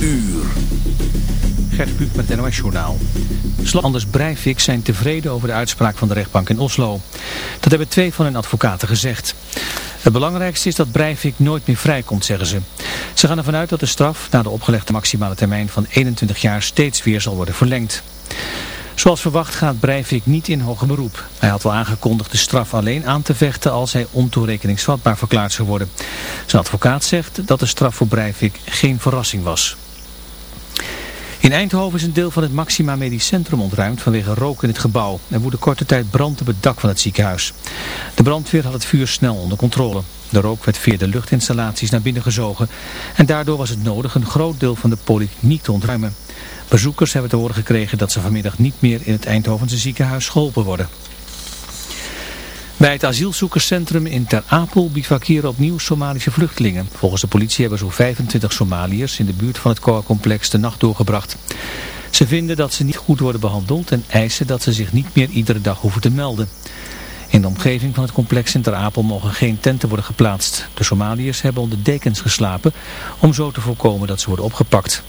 uur. Gert Buuk met het NOS Journaal. Anders Breivik zijn tevreden over de uitspraak van de rechtbank in Oslo. Dat hebben twee van hun advocaten gezegd. Het belangrijkste is dat Breivik nooit meer vrijkomt, zeggen ze. Ze gaan ervan uit dat de straf na de opgelegde maximale termijn van 21 jaar steeds weer zal worden verlengd. Zoals verwacht gaat Breivik niet in hoger beroep. Hij had wel aangekondigd de straf alleen aan te vechten als hij ontoerekeningsvatbaar verklaard zou worden. Zijn advocaat zegt dat de straf voor Breivik geen verrassing was. In Eindhoven is een deel van het Maxima Medisch Centrum ontruimd vanwege rook in het gebouw. Er woedde korte tijd brand op het dak van het ziekenhuis. De brandweer had het vuur snel onder controle. De rook werd via de luchtinstallaties naar binnen gezogen en daardoor was het nodig een groot deel van de polykliniek te ontruimen. Bezoekers hebben te horen gekregen dat ze vanmiddag niet meer in het Eindhovense ziekenhuis geholpen worden. Bij het asielzoekerscentrum in Ter Apel bivakeren opnieuw Somalische vluchtelingen. Volgens de politie hebben zo'n 25 Somaliërs in de buurt van het COA-complex de nacht doorgebracht. Ze vinden dat ze niet goed worden behandeld en eisen dat ze zich niet meer iedere dag hoeven te melden. In de omgeving van het complex in Ter Apel mogen geen tenten worden geplaatst. De Somaliërs hebben onder dekens geslapen om zo te voorkomen dat ze worden opgepakt.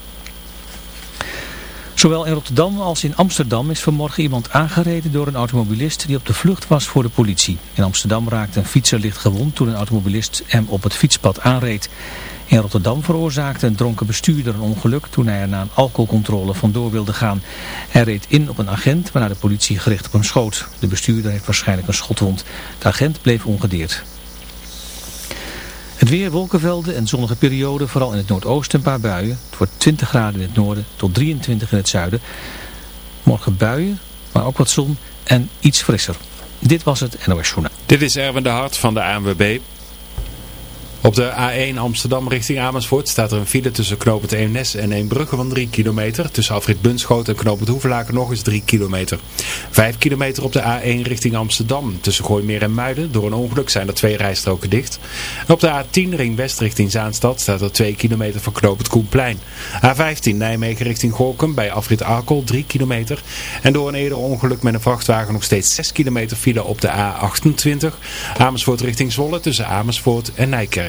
Zowel in Rotterdam als in Amsterdam is vanmorgen iemand aangereden door een automobilist die op de vlucht was voor de politie. In Amsterdam raakte een fietser licht gewond toen een automobilist hem op het fietspad aanreed. In Rotterdam veroorzaakte een dronken bestuurder een ongeluk toen hij er na een alcoholcontrole vandoor wilde gaan. Hij reed in op een agent waarna de politie gericht op hem schoot. De bestuurder heeft waarschijnlijk een schotwond. De agent bleef ongedeerd. Het weer, wolkenvelden en zonnige perioden, vooral in het noordoosten een paar buien. Het wordt 20 graden in het noorden tot 23 in het zuiden. Morgen buien, maar ook wat zon en iets frisser. Dit was het NOS Journaal. Dit is Erwin de Hart van de ANWB. Op de A1 Amsterdam richting Amersfoort staat er een file tussen knooppunt Eemnes en Eembrugge van 3 kilometer. Tussen Afrit Bunschoot en knooppunt Hoevelaken nog eens 3 kilometer. 5 kilometer op de A1 richting Amsterdam. Tussen Gooimeer en Muiden. Door een ongeluk zijn er twee rijstroken dicht. En op de A10 ring west richting Zaanstad staat er 2 kilometer van knooppunt Koenplein. A15 Nijmegen richting Gorkum bij Afrit Arkel 3 kilometer. En door een eerder ongeluk met een vrachtwagen nog steeds 6 kilometer file op de A28. Amersfoort richting Zwolle tussen Amersfoort en Nijkerk.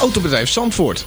Autobedrijf Zandvoort.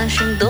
大声。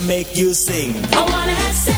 make you sing. I wanna have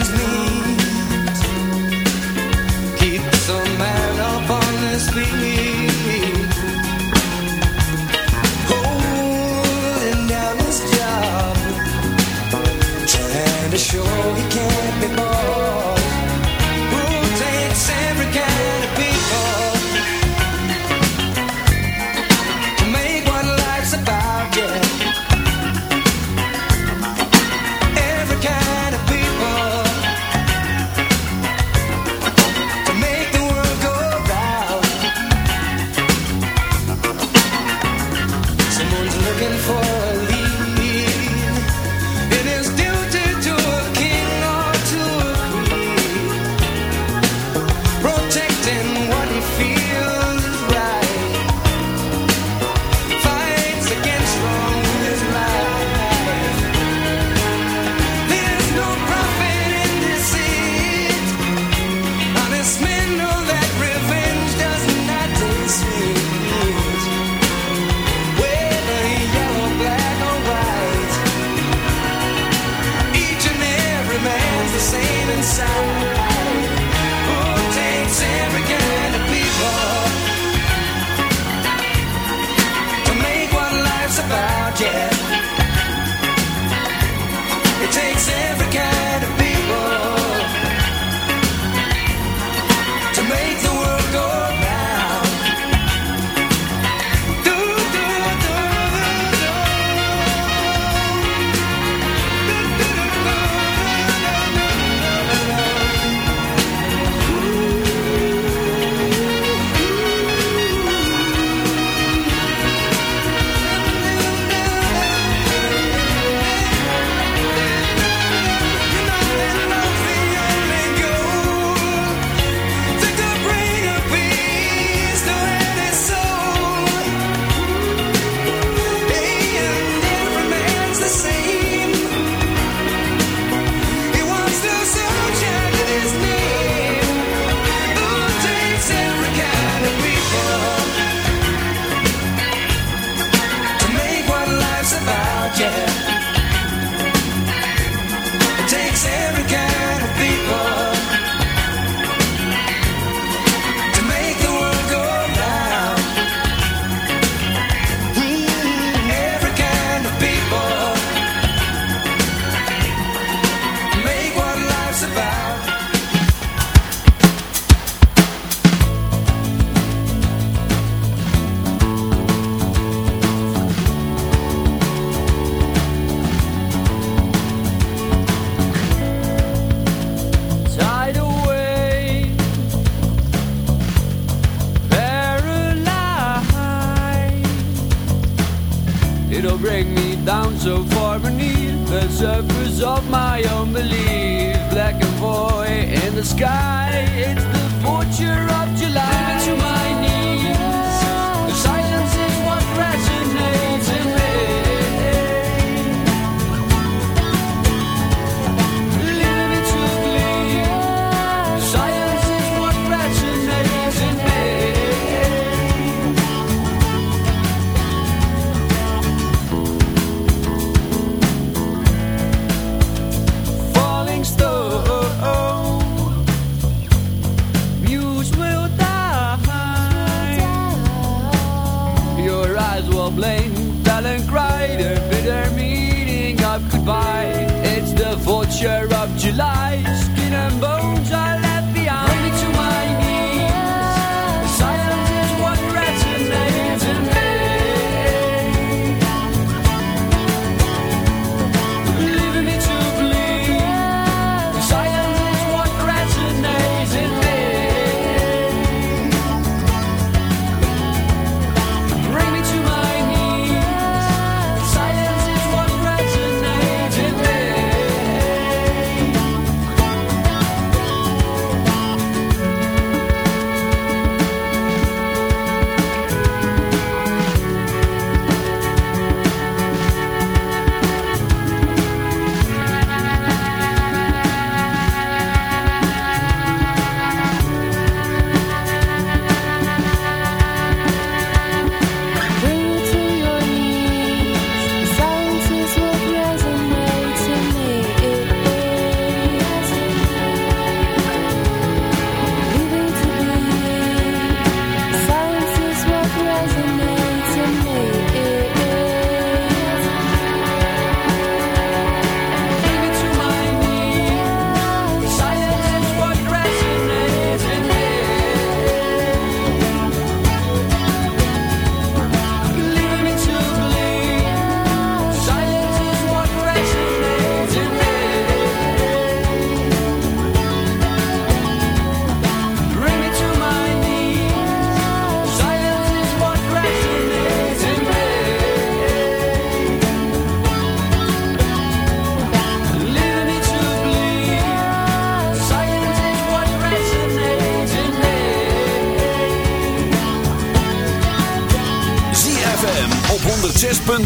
sleep.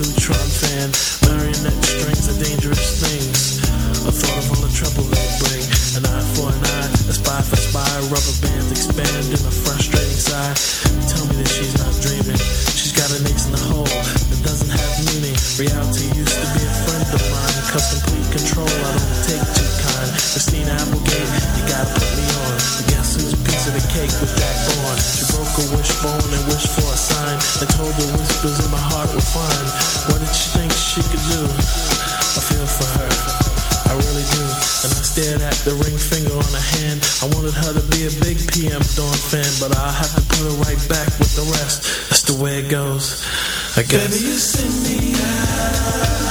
Neutron fan. Marionette strings are dangerous things. A thought of all the trouble they bring. An eye for an eye, a spy for spy, rubber bands expand in a frustrating sigh. I guess. Baby,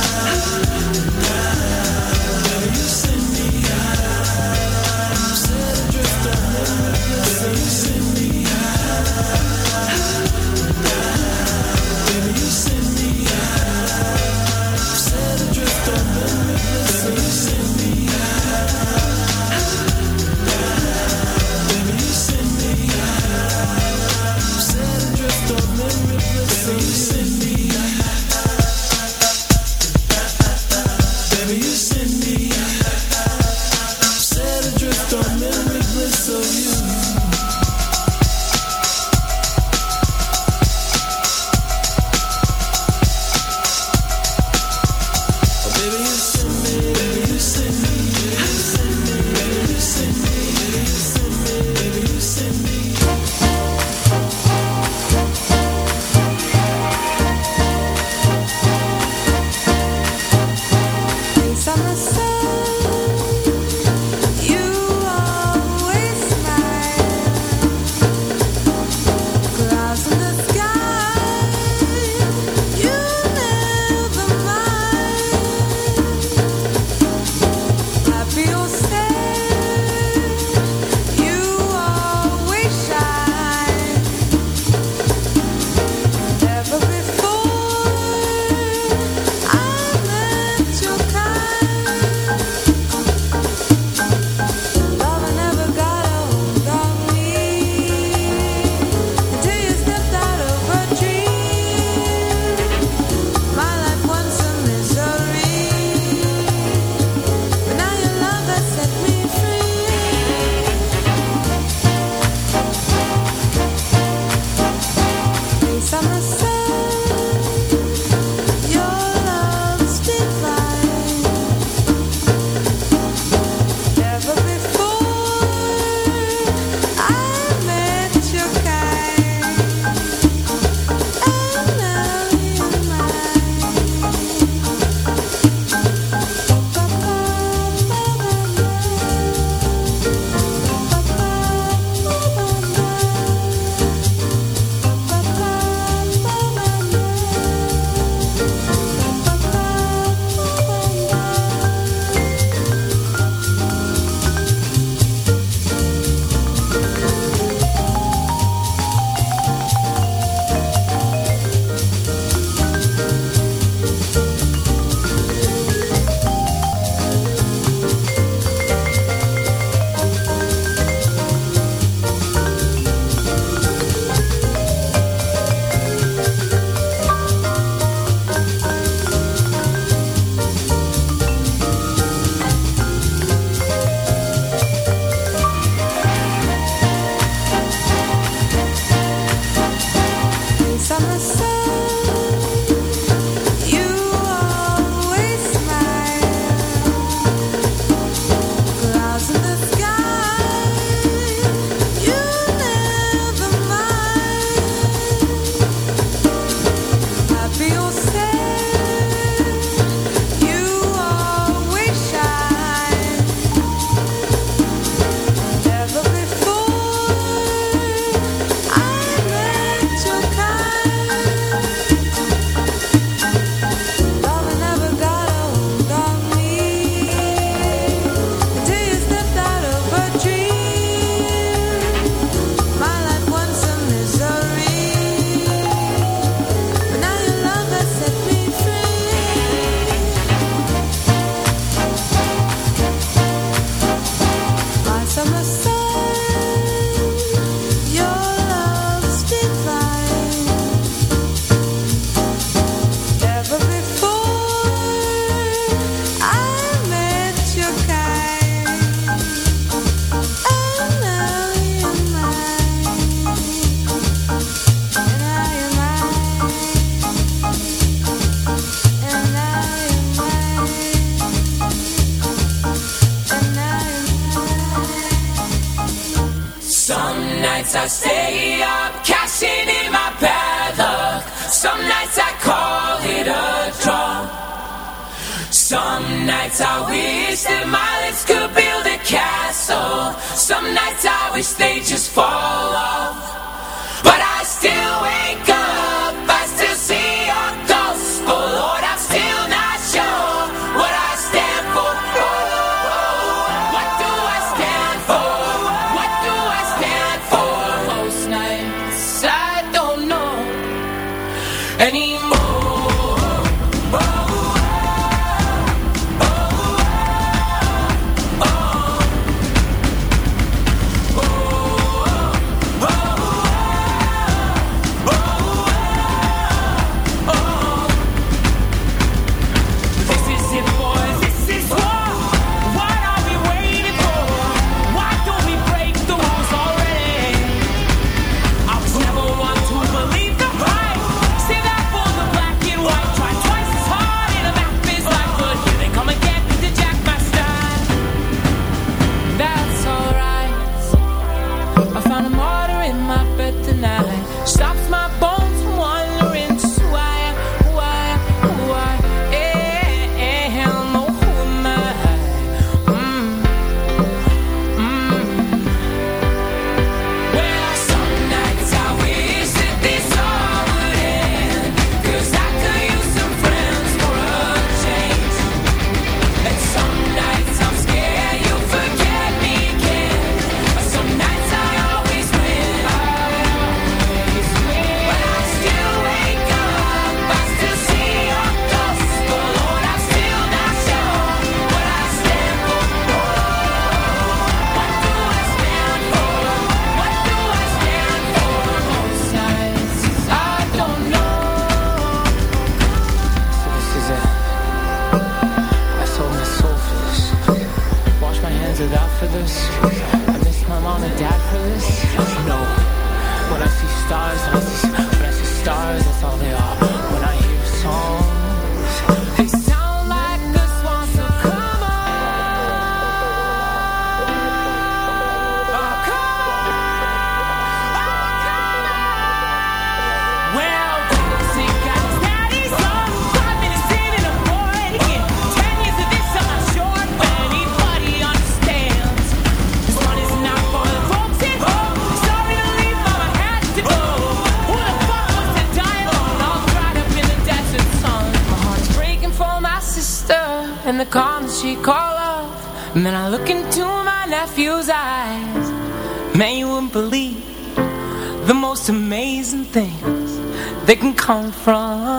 come from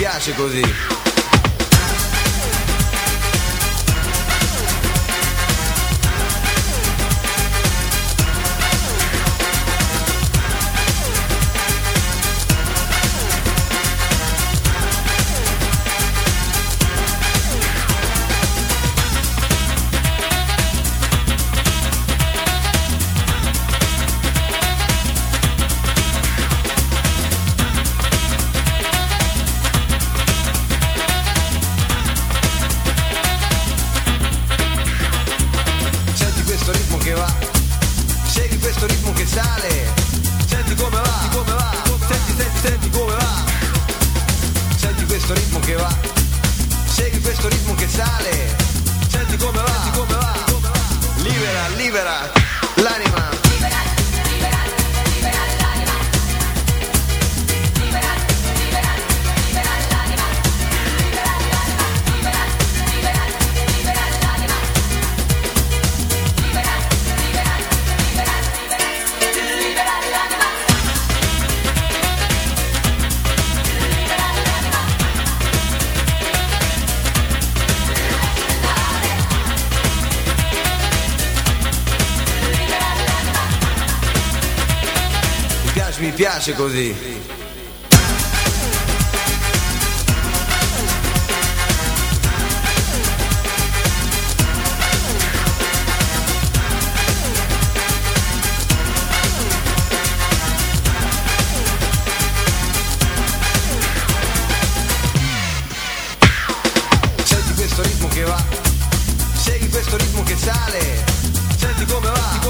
piace così. Piace, così. Senti questo ritmo che va, segui questo ritmo che sale, senti come va,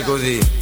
Così.